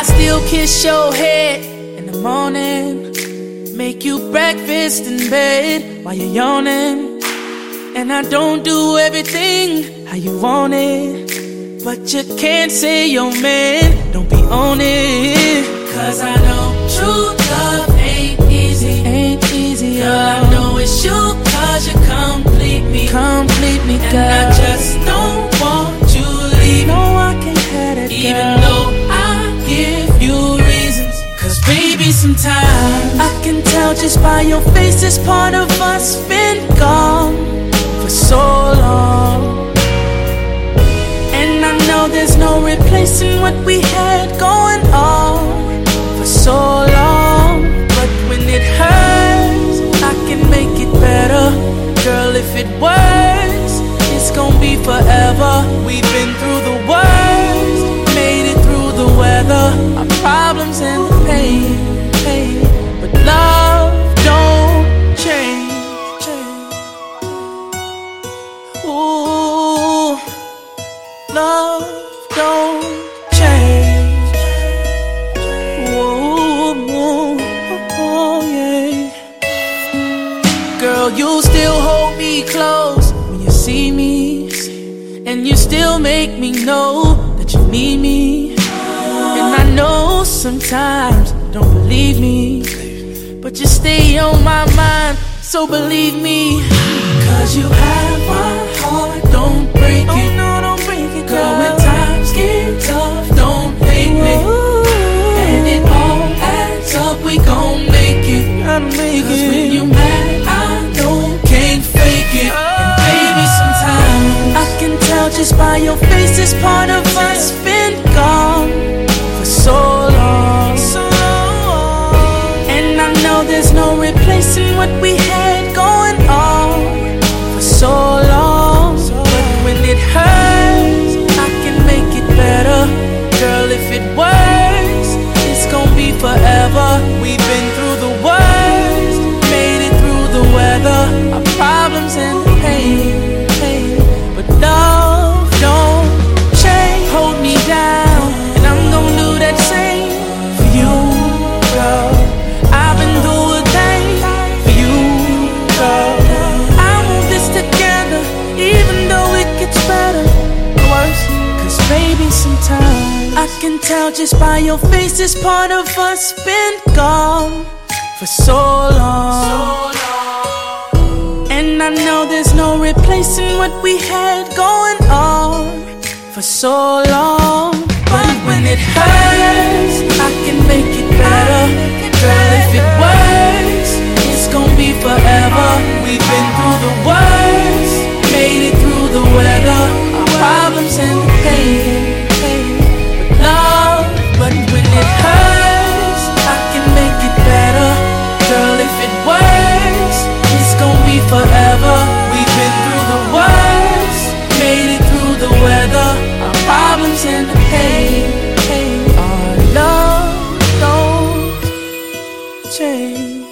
I still kiss your head in the morning. Make you breakfast in bed while you're yawning. And I don't do everything how you want it. But you can't say your man, don't be on it. Cause I know true love ain't easy. Ain't easy, Girl, I know it's you cause you complete me. Complete me, And. I just don't want you leave. No, I can't have it, Even girl. though Baby, sometimes I can tell just by your face this part of us been gone for so long. And I know there's no replacing what we had going on for so long. But when it hurts, I can make it better. Girl, if it works, it's gonna be forever. We've been through the worst, Ooh, love don't change. Ooh, oh, yeah. Girl, you still hold me close when you see me. And you still make me know that you need me. And I know sometimes you don't believe me. But you stay on my mind, so believe me. Cause you have it. Gotta make Cause it. when you mad, I know can't fake it. And baby, sometimes I can tell just by your face this part of us been gone for so long. So long. And I know there's no replacing what we had going on for so long. But when it hurts, I can make it better. Girl, if it works, it's gonna be forever. We've baby, sometimes I can tell just by your face this part of us been gone for so long. And I know there's no replacing what we had going on for so long. But when it hurts, I can make it better. Girl, if it works, it's gonna be forever. We've been through the worst, made it through the weather, our problems and the weather, our problems and the pain. Our love don't change.